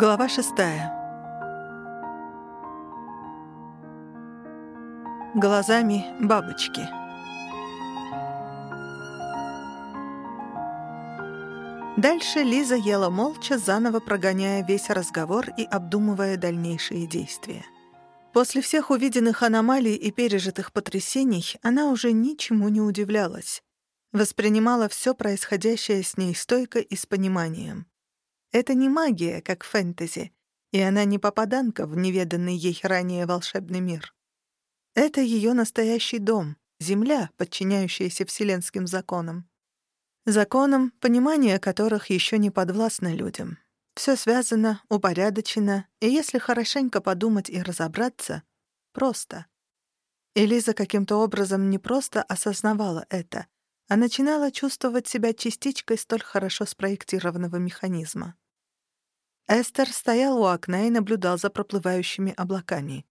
Глава шестая. Глазами бабочки. Дальше Лиза ела молча, заново прогоняя весь разговор и обдумывая дальнейшие действия. После всех увиденных аномалий и пережитых потрясений она уже ничему не удивлялась. Воспринимала все происходящее с ней стойко и с пониманием. Это не магия, как фэнтези, и она не попаданка в неведанный ей ранее волшебный мир. Это ее настоящий дом, земля, подчиняющаяся вселенским законам. Законам, понимание которых еще не подвластно людям. Все связано, упорядочено, и если хорошенько подумать и разобраться, просто. Элиза каким-то образом не просто осознавала это, а начинала чувствовать себя частичкой столь хорошо спроектированного механизма. Эстер стоял у окна и наблюдал за проплывающими облаками.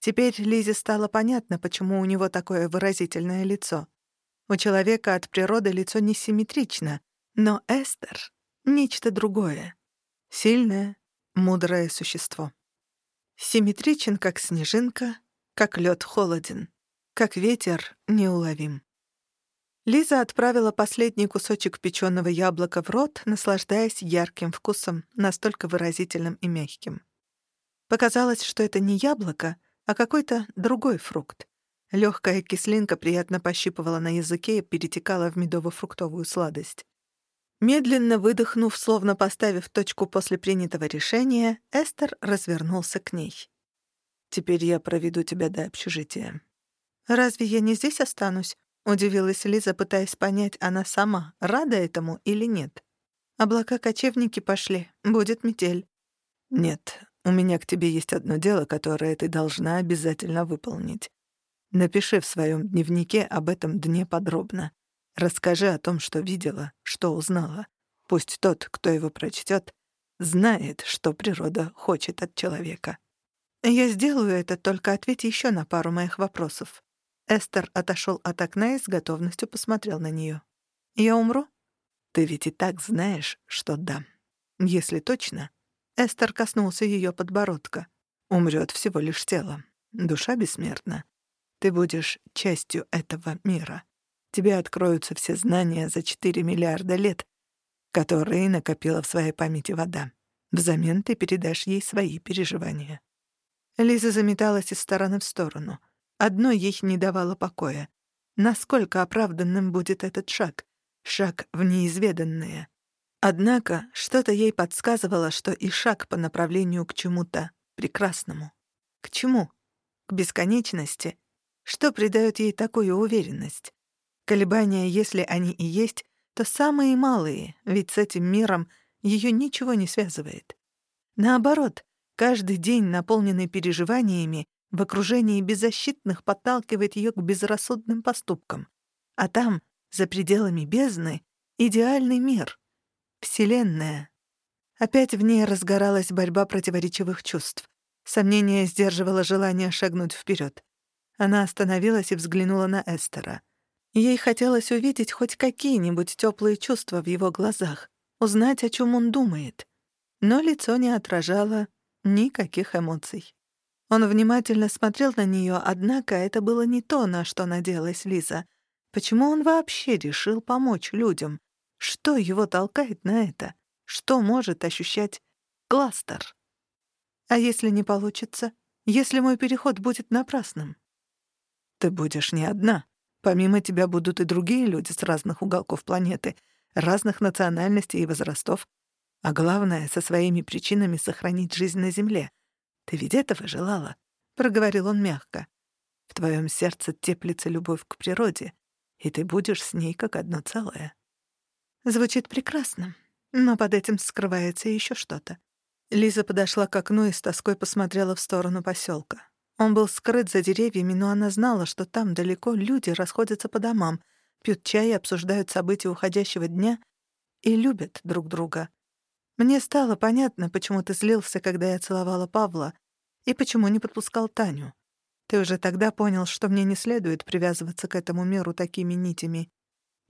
Теперь Лизе стало понятно, почему у него такое выразительное лицо. У человека от природы лицо несимметрично, но Эстер — нечто другое. Сильное, мудрое существо. Симметричен, как снежинка, как лед холоден, как ветер неуловим. Лиза отправила последний кусочек печеного яблока в рот, наслаждаясь ярким вкусом, настолько выразительным и мягким. Показалось, что это не яблоко, а какой-то другой фрукт. Легкая кислинка приятно пощипывала на языке и перетекала в медово-фруктовую сладость. Медленно выдохнув, словно поставив точку после принятого решения, Эстер развернулся к ней. «Теперь я проведу тебя до общежития». «Разве я не здесь останусь?» Удивилась Лиза, пытаясь понять, она сама рада этому или нет. Облака-кочевники пошли, будет метель. Нет, у меня к тебе есть одно дело, которое ты должна обязательно выполнить. Напиши в своем дневнике об этом дне подробно. Расскажи о том, что видела, что узнала. Пусть тот, кто его прочтет, знает, что природа хочет от человека. Я сделаю это, только ответь еще на пару моих вопросов. Эстер отошел от окна и с готовностью посмотрел на нее. «Я умру?» «Ты ведь и так знаешь, что да. Если точно...» Эстер коснулся ее подбородка. «Умрет всего лишь тело. Душа бессмертна. Ты будешь частью этого мира. Тебе откроются все знания за 4 миллиарда лет, которые накопила в своей памяти вода. Взамен ты передашь ей свои переживания». Лиза заметалась из стороны в сторону — Одно ей не давало покоя. Насколько оправданным будет этот шаг? Шаг в неизведанное. Однако что-то ей подсказывало, что и шаг по направлению к чему-то прекрасному. К чему? К бесконечности? Что придает ей такую уверенность? Колебания, если они и есть, то самые малые, ведь с этим миром ее ничего не связывает. Наоборот, каждый день, наполненный переживаниями, в окружении беззащитных подталкивает ее к безрассудным поступкам. А там, за пределами бездны, идеальный мир. Вселенная. Опять в ней разгоралась борьба противоречивых чувств. Сомнение сдерживало желание шагнуть вперед. Она остановилась и взглянула на Эстера. Ей хотелось увидеть хоть какие-нибудь теплые чувства в его глазах, узнать, о чем он думает. Но лицо не отражало никаких эмоций. Он внимательно смотрел на нее, однако это было не то, на что надеялась Лиза. Почему он вообще решил помочь людям? Что его толкает на это? Что может ощущать кластер? А если не получится? Если мой переход будет напрасным? Ты будешь не одна. Помимо тебя будут и другие люди с разных уголков планеты, разных национальностей и возрастов, а главное, со своими причинами сохранить жизнь на Земле — ты ведь этого желала?» — проговорил он мягко. «В твоем сердце теплится любовь к природе, и ты будешь с ней как одно целое». Звучит прекрасно, но под этим скрывается еще что-то. Лиза подошла к окну и с тоской посмотрела в сторону поселка. Он был скрыт за деревьями, но она знала, что там далеко люди расходятся по домам, пьют чай и обсуждают события уходящего дня и любят друг друга. Мне стало понятно, почему ты злился, когда я целовала Павла, и почему не подпускал Таню. Ты уже тогда понял, что мне не следует привязываться к этому миру такими нитями.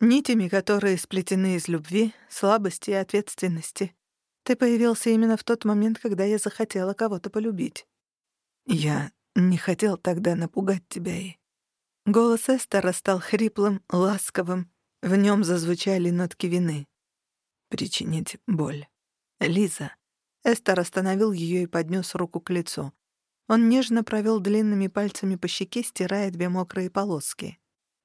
Нитями, которые сплетены из любви, слабости и ответственности. Ты появился именно в тот момент, когда я захотела кого-то полюбить. Я не хотел тогда напугать тебя и... Голос Эстера стал хриплым, ласковым. В нем зазвучали нотки вины. Причинить боль. Лиза. Эстер остановил ее и поднес руку к лицу. Он нежно провел длинными пальцами по щеке, стирая две мокрые полоски.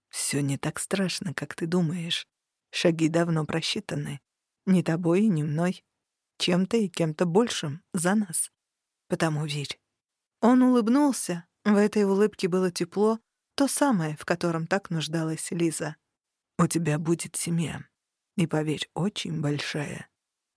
Все не так страшно, как ты думаешь. Шаги давно просчитаны. Ни тобой, ни мной. Чем-то и кем-то большим за нас. Потому верь. Он улыбнулся. В этой улыбке было тепло, то самое, в котором так нуждалась Лиза. «У тебя будет семья. И, поверь, очень большая.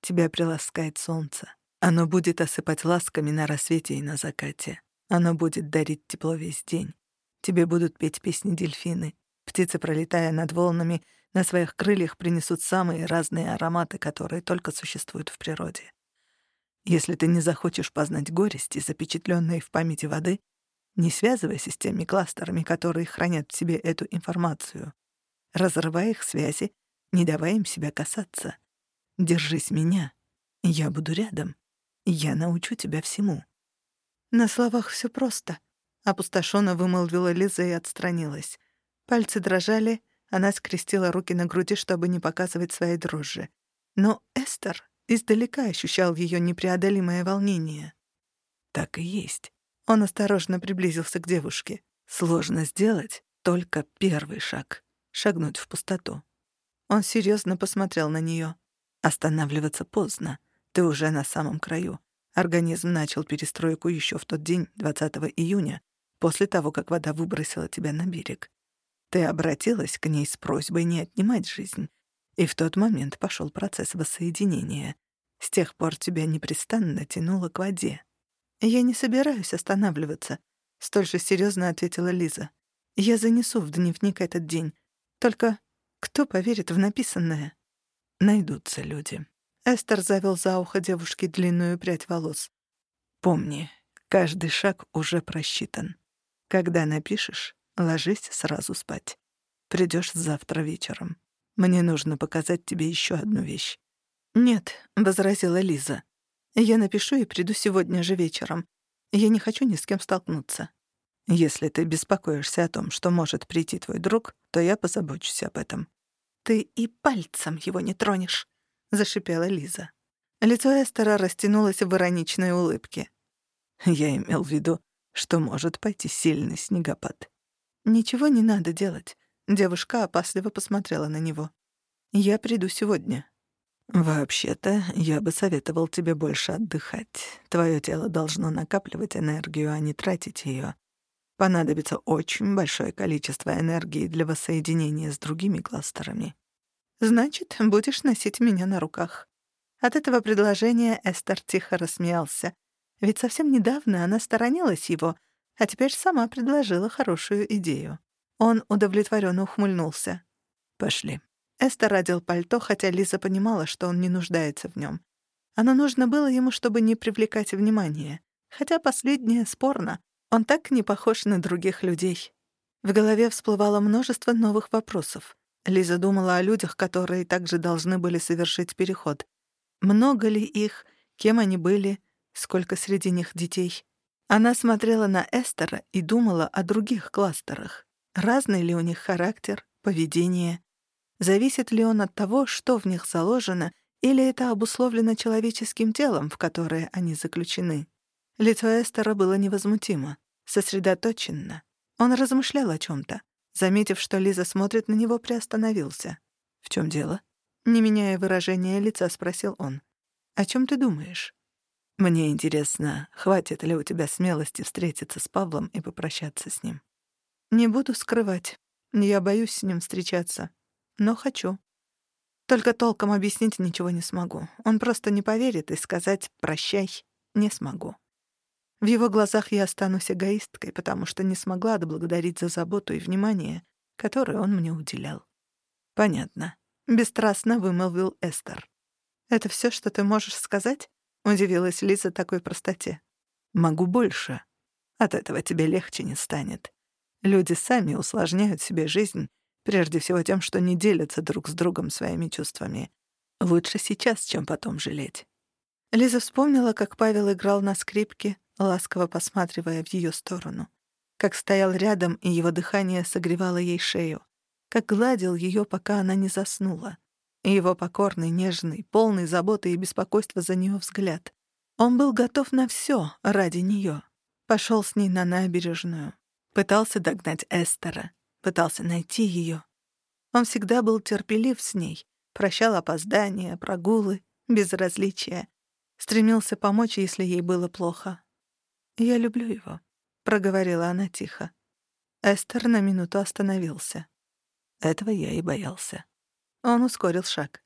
Тебя приласкает солнце. Оно будет осыпать ласками на рассвете и на закате. Оно будет дарить тепло весь день. Тебе будут петь песни дельфины. Птицы, пролетая над волнами, на своих крыльях принесут самые разные ароматы, которые только существуют в природе. Если ты не захочешь познать горести, запечатленные в памяти воды, не связывайся с теми кластерами, которые хранят в себе эту информацию. Разрывай их связи, не давай им себя касаться. Держись меня. Я буду рядом. Я научу тебя всему. На словах все просто. Опустошенно вымолвила Лиза и отстранилась. Пальцы дрожали, она скрестила руки на груди, чтобы не показывать свои дрожжи. Но Эстер издалека ощущал ее непреодолимое волнение. Так и есть. Он осторожно приблизился к девушке. Сложно сделать только первый шаг — шагнуть в пустоту. Он серьезно посмотрел на нее. Останавливаться поздно. Ты уже на самом краю. Организм начал перестройку еще в тот день, 20 июня, после того, как вода выбросила тебя на берег. Ты обратилась к ней с просьбой не отнимать жизнь. И в тот момент пошел процесс воссоединения. С тех пор тебя непрестанно тянуло к воде. «Я не собираюсь останавливаться», — столь же серьезно ответила Лиза. «Я занесу в дневник этот день. Только кто поверит в написанное?» «Найдутся люди». Эстер завел за ухо девушки длинную прядь волос. «Помни, каждый шаг уже просчитан. Когда напишешь, ложись сразу спать. Придешь завтра вечером. Мне нужно показать тебе еще одну вещь». «Нет», — возразила Лиза. Я напишу и приду сегодня же вечером. Я не хочу ни с кем столкнуться. Если ты беспокоишься о том, что может прийти твой друг, то я позабочусь об этом. Ты и пальцем его не тронешь, зашипела Лиза. Лицо Эстера растянулось в ироничной улыбке. Я имел в виду, что может пойти сильный снегопад. Ничего не надо делать. Девушка опасливо посмотрела на него. Я приду сегодня. «Вообще-то, я бы советовал тебе больше отдыхать. Твое тело должно накапливать энергию, а не тратить ее. Понадобится очень большое количество энергии для воссоединения с другими кластерами». «Значит, будешь носить меня на руках». От этого предложения Эстер тихо рассмеялся. Ведь совсем недавно она сторонилась его, а теперь сама предложила хорошую идею. Он удовлетворенно ухмыльнулся. «Пошли». Эстер одел пальто, хотя Лиза понимала, что он не нуждается в нем. Оно нужно было ему, чтобы не привлекать внимания. Хотя последнее спорно. Он так не похож на других людей. В голове всплывало множество новых вопросов. Лиза думала о людях, которые также должны были совершить переход. Много ли их, кем они были, сколько среди них детей. Она смотрела на Эстера и думала о других кластерах. Разный ли у них характер, поведение. Зависит ли он от того, что в них заложено, или это обусловлено человеческим телом, в которое они заключены? Лицо Эстера было невозмутимо, сосредоточенно. Он размышлял о чем то Заметив, что Лиза смотрит на него, приостановился. «В чем дело?» Не меняя выражения лица, спросил он. «О чем ты думаешь?» «Мне интересно, хватит ли у тебя смелости встретиться с Павлом и попрощаться с ним?» «Не буду скрывать. Я боюсь с ним встречаться но хочу. Только толком объяснить ничего не смогу. Он просто не поверит, и сказать «прощай» не смогу. В его глазах я останусь эгоисткой, потому что не смогла отблагодарить за заботу и внимание, которое он мне уделял. «Понятно», — бесстрастно вымолвил Эстер. «Это все, что ты можешь сказать?» — удивилась Лиза такой простоте. «Могу больше. От этого тебе легче не станет. Люди сами усложняют себе жизнь, Прежде всего тем, что не делятся друг с другом своими чувствами. Лучше сейчас, чем потом жалеть. Лиза вспомнила, как Павел играл на скрипке, ласково посматривая в ее сторону. Как стоял рядом, и его дыхание согревало ей шею. Как гладил ее, пока она не заснула. И его покорный, нежный, полный заботы и беспокойства за нее взгляд. Он был готов на все ради нее. Пошел с ней на набережную. Пытался догнать Эстера. Пытался найти ее. Он всегда был терпелив с ней. Прощал опоздания, прогулы, безразличия. Стремился помочь, если ей было плохо. «Я люблю его», — проговорила она тихо. Эстер на минуту остановился. Этого я и боялся. Он ускорил шаг.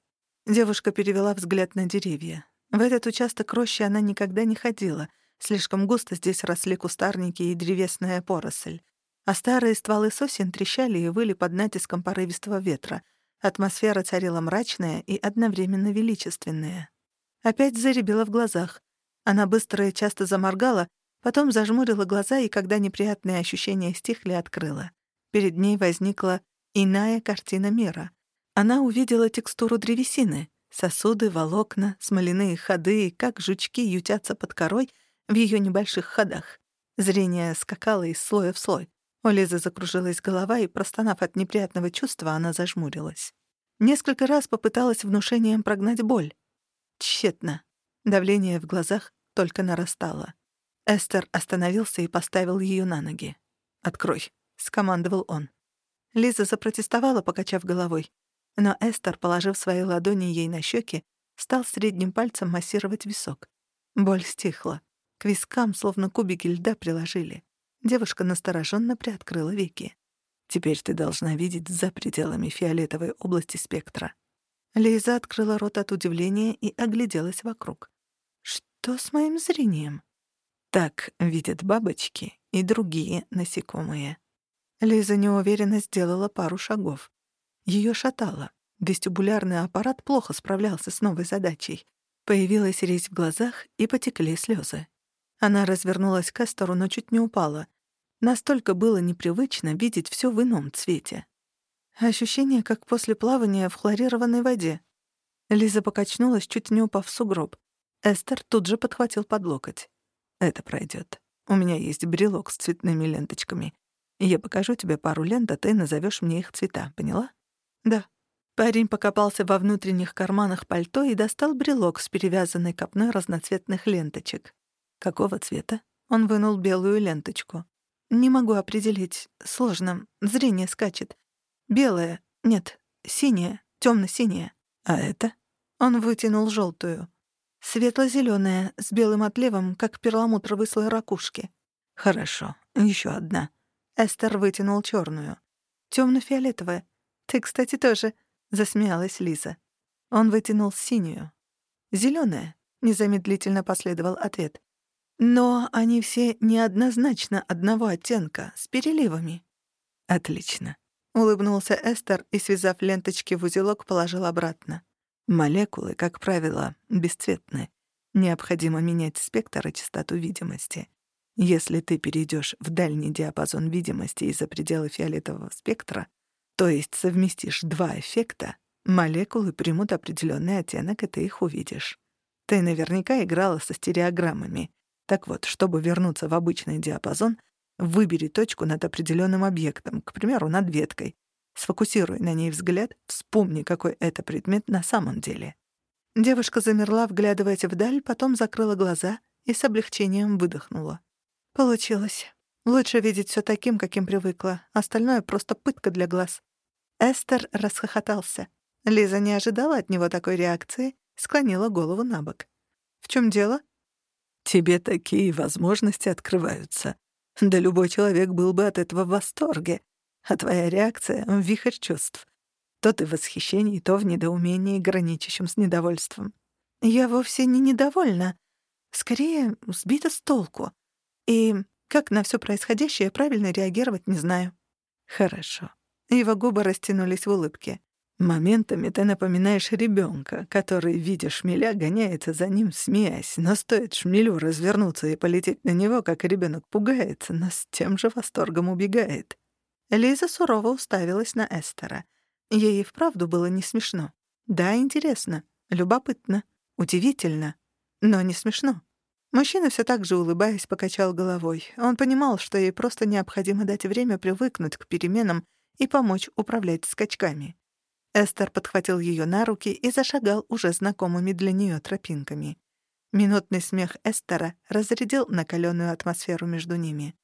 Девушка перевела взгляд на деревья. В этот участок рощи она никогда не ходила. Слишком густо здесь росли кустарники и древесная поросль. А старые стволы сосен трещали и выли под натиском порывистого ветра. Атмосфера царила мрачная и одновременно величественная. Опять заребила в глазах. Она быстро и часто заморгала, потом зажмурила глаза и, когда неприятные ощущения стихли, открыла. Перед ней возникла иная картина мира. Она увидела текстуру древесины, сосуды, волокна, смоляные ходы, как жучки ютятся под корой в ее небольших ходах. Зрение скакало из слоя в слой. У Лизы закружилась голова, и, простонав от неприятного чувства, она зажмурилась. Несколько раз попыталась внушением прогнать боль. Тщетно. Давление в глазах только нарастало. Эстер остановился и поставил ее на ноги. «Открой», — скомандовал он. Лиза запротестовала, покачав головой. Но Эстер, положив свои ладони ей на щеки, стал средним пальцем массировать висок. Боль стихла. К вискам словно кубики льда приложили. Девушка настороженно приоткрыла веки. «Теперь ты должна видеть за пределами фиолетовой области спектра». Лиза открыла рот от удивления и огляделась вокруг. «Что с моим зрением?» Так видят бабочки и другие насекомые. Лиза неуверенно сделала пару шагов. Ее шатало. Вестибулярный аппарат плохо справлялся с новой задачей. Появилась резь в глазах, и потекли слезы. Она развернулась к Эстору, но чуть не упала. Настолько было непривычно видеть все в ином цвете. Ощущение, как после плавания в хлорированной воде. Лиза покачнулась, чуть не упав в сугроб. Эстер тут же подхватил под локоть. «Это пройдет. У меня есть брелок с цветными ленточками. Я покажу тебе пару лент, а ты назовешь мне их цвета, поняла?» «Да». Парень покопался во внутренних карманах пальто и достал брелок с перевязанной копной разноцветных ленточек. «Какого цвета?» Он вынул белую ленточку. «Не могу определить. Сложно. Зрение скачет. Белое. Нет. Синее. Тёмно-синее. А это?» Он вытянул желтую. Светло-зелёная, с белым отливом, как перламутровый слой ракушки. «Хорошо. Еще одна». Эстер вытянул чёрную. «Тёмно-фиолетовая. «Ты, кстати, тоже», — засмеялась Лиза. Он вытянул синюю. «Зелёная», — незамедлительно последовал ответ. «Но они все неоднозначно одного оттенка, с переливами». «Отлично», — улыбнулся Эстер и, связав ленточки в узелок, положил обратно. «Молекулы, как правило, бесцветны. Необходимо менять спектр и частоту видимости. Если ты перейдешь в дальний диапазон видимости из-за пределы фиолетового спектра, то есть совместишь два эффекта, молекулы примут определенный оттенок, и ты их увидишь. Ты наверняка играла со стереограммами. Так вот, чтобы вернуться в обычный диапазон, выбери точку над определенным объектом, к примеру, над веткой. Сфокусируй на ней взгляд, вспомни, какой это предмет на самом деле. Девушка замерла, вглядываясь вдаль, потом закрыла глаза и с облегчением выдохнула. Получилось. Лучше видеть все таким, каким привыкла. Остальное — просто пытка для глаз. Эстер расхохотался. Лиза не ожидала от него такой реакции, склонила голову на бок. «В чем дело?» «Тебе такие возможности открываются. Да любой человек был бы от этого в восторге. А твоя реакция — вихрь чувств. То ты в восхищении, то в недоумении, граничащем с недовольством. Я вовсе не недовольна. Скорее, сбита с толку. И как на все происходящее правильно реагировать, не знаю. Хорошо. Его губы растянулись в улыбке. Моментами ты напоминаешь ребенка, который, видя шмеля, гоняется за ним, смеясь, но стоит шмелю развернуться и полететь на него, как ребенок пугается, но с тем же восторгом убегает. Лиза сурово уставилась на Эстера. Ей вправду было не смешно. Да, интересно, любопытно, удивительно. Но не смешно. Мужчина все так же, улыбаясь, покачал головой. Он понимал, что ей просто необходимо дать время привыкнуть к переменам и помочь управлять скачками. Эстер подхватил ее на руки и зашагал уже знакомыми для нее тропинками. Минутный смех Эстера разрядил накаленную атмосферу между ними.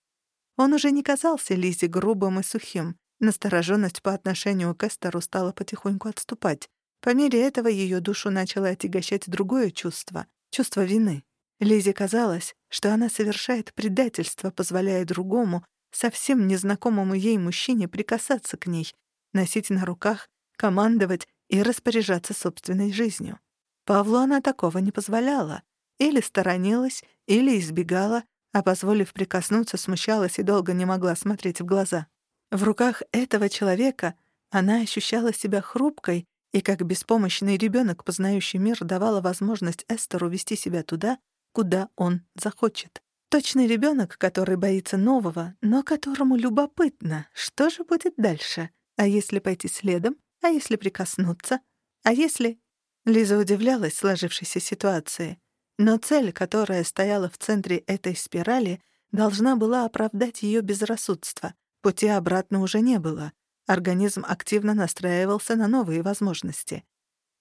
Он уже не казался Лизе грубым и сухим. Настороженность по отношению к Эстеру стала потихоньку отступать. По мере этого ее душу начало отягощать другое чувство — чувство вины. Лизе казалось, что она совершает предательство, позволяя другому, совсем незнакомому ей мужчине прикасаться к ней, носить на руках, командовать и распоряжаться собственной жизнью. Павлу она такого не позволяла. Или сторонилась, или избегала, а, позволив прикоснуться, смущалась и долго не могла смотреть в глаза. В руках этого человека она ощущала себя хрупкой и, как беспомощный ребенок, познающий мир, давала возможность Эстеру вести себя туда, куда он захочет. Точный ребенок, который боится нового, но которому любопытно, что же будет дальше. А если пойти следом? А если прикоснуться? А если... Лиза удивлялась сложившейся ситуации. Но цель, которая стояла в центре этой спирали, должна была оправдать ее безрассудство. Пути обратно уже не было. Организм активно настраивался на новые возможности.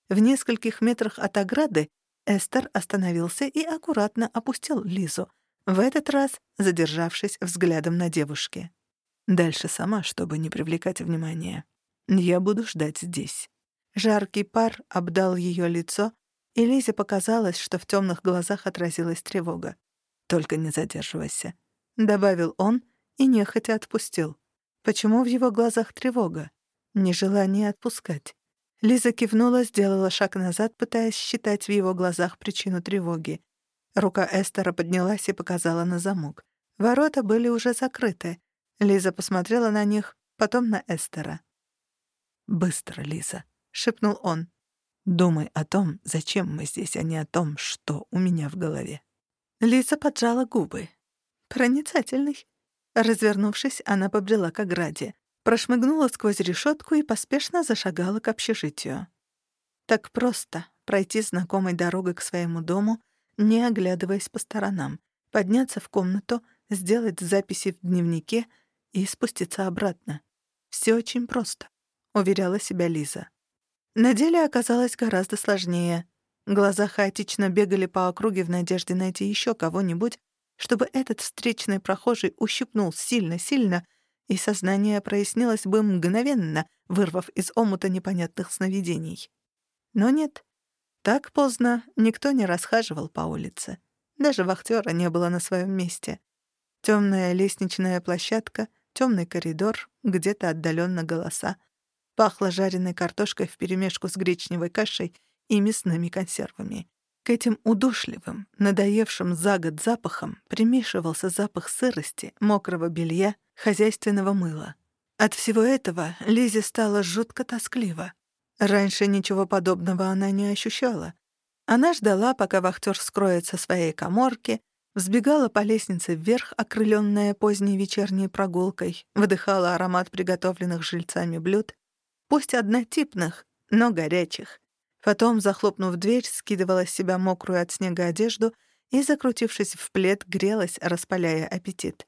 В нескольких метрах от ограды Эстер остановился и аккуратно опустил Лизу, в этот раз задержавшись взглядом на девушке. Дальше сама, чтобы не привлекать внимания. Я буду ждать здесь. Жаркий пар обдал ее лицо, и Лизе показалось, что в темных глазах отразилась тревога. «Только не задерживайся», — добавил он и нехотя отпустил. Почему в его глазах тревога? Нежелание отпускать. Лиза кивнула, сделала шаг назад, пытаясь считать в его глазах причину тревоги. Рука Эстера поднялась и показала на замок. Ворота были уже закрыты. Лиза посмотрела на них, потом на Эстера. «Быстро, Лиза», — шепнул он. Думай о том, зачем мы здесь, а не о том, что у меня в голове». Лиза поджала губы. «Проницательный». Развернувшись, она побрела к ограде, прошмыгнула сквозь решетку и поспешно зашагала к общежитию. Так просто пройти знакомой дорогой к своему дому, не оглядываясь по сторонам, подняться в комнату, сделать записи в дневнике и спуститься обратно. Все очень просто, уверяла себя Лиза. На деле оказалось гораздо сложнее. Глаза хаотично бегали по округе в надежде найти еще кого-нибудь, чтобы этот встречный прохожий ущипнул сильно-сильно, и сознание прояснилось бы мгновенно, вырвав из омута непонятных сновидений. Но нет. Так поздно никто не расхаживал по улице. Даже вахтера не было на своем месте. Темная лестничная площадка, темный коридор, где-то отдаленно голоса. Пахло жареной картошкой вперемешку с гречневой кашей и мясными консервами. К этим удушливым, надоевшим за год запахам примешивался запах сырости, мокрого белья, хозяйственного мыла. От всего этого Лизе стало жутко тоскливо. Раньше ничего подобного она не ощущала. Она ждала, пока вахтер скроется своей коморки, взбегала по лестнице вверх, окрыленная поздней вечерней прогулкой, вдыхала аромат приготовленных жильцами блюд пусть однотипных, но горячих. Потом, захлопнув дверь, скидывала с себя мокрую от снега одежду и, закрутившись в плед, грелась, распаляя аппетит.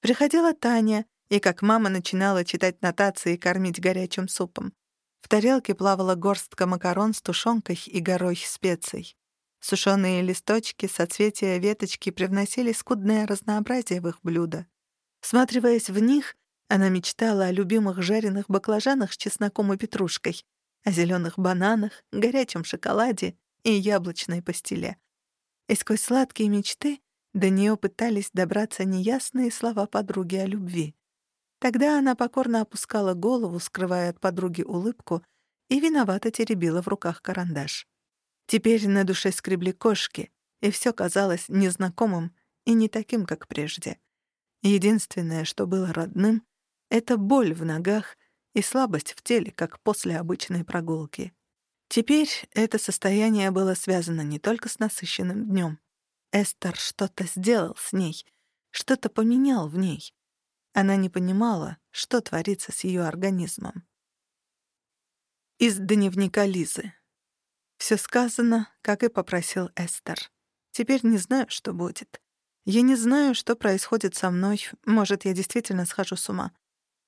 Приходила Таня, и как мама начинала читать нотации и кормить горячим супом. В тарелке плавала горстка макарон с тушенкой и горой специй. Сушеные листочки, соцветия веточки привносили скудное разнообразие в их блюда. Всматриваясь в них, она мечтала о любимых жареных баклажанах с чесноком и петрушкой, о зеленых бананах, горячем шоколаде и яблочной пастиле. И сквозь сладкие мечты до нее пытались добраться неясные слова подруги о любви. Тогда она покорно опускала голову, скрывая от подруги улыбку, и виновато теребила в руках карандаш. Теперь на душе скребли кошки, и все казалось незнакомым и не таким, как прежде. Единственное, что было родным, это боль в ногах и слабость в теле, как после обычной прогулки. Теперь это состояние было связано не только с насыщенным днем. Эстер что-то сделал с ней, что-то поменял в ней. Она не понимала, что творится с ее организмом. Из дневника Лизы. Все сказано, как и попросил Эстер. Теперь не знаю, что будет. Я не знаю, что происходит со мной. Может, я действительно схожу с ума.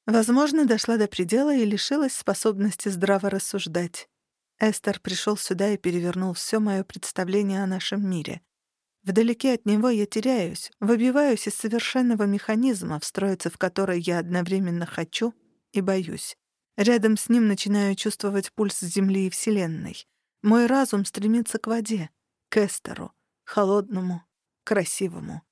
Возможно, дошла до предела и лишилась способности здраво рассуждать. Эстер пришел сюда и перевернул все мое представление о нашем мире. Вдалеке от него я теряюсь, выбиваюсь из совершенного механизма, встроиться в который я одновременно хочу и боюсь. Рядом с ним начинаю чувствовать пульс Земли и Вселенной. Мой разум стремится к воде, к Эстеру, холодному, красивому,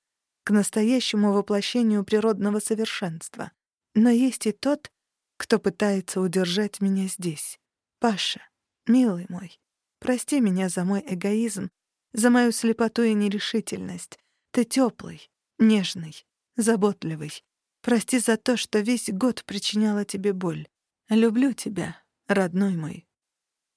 к настоящему воплощению природного совершенства. Но есть и тот, кто пытается удержать меня здесь. Паша, милый мой, прости меня за мой эгоизм, за мою слепоту и нерешительность. Ты теплый, нежный, заботливый. Прости за то, что весь год причиняла тебе боль. Люблю тебя, родной мой,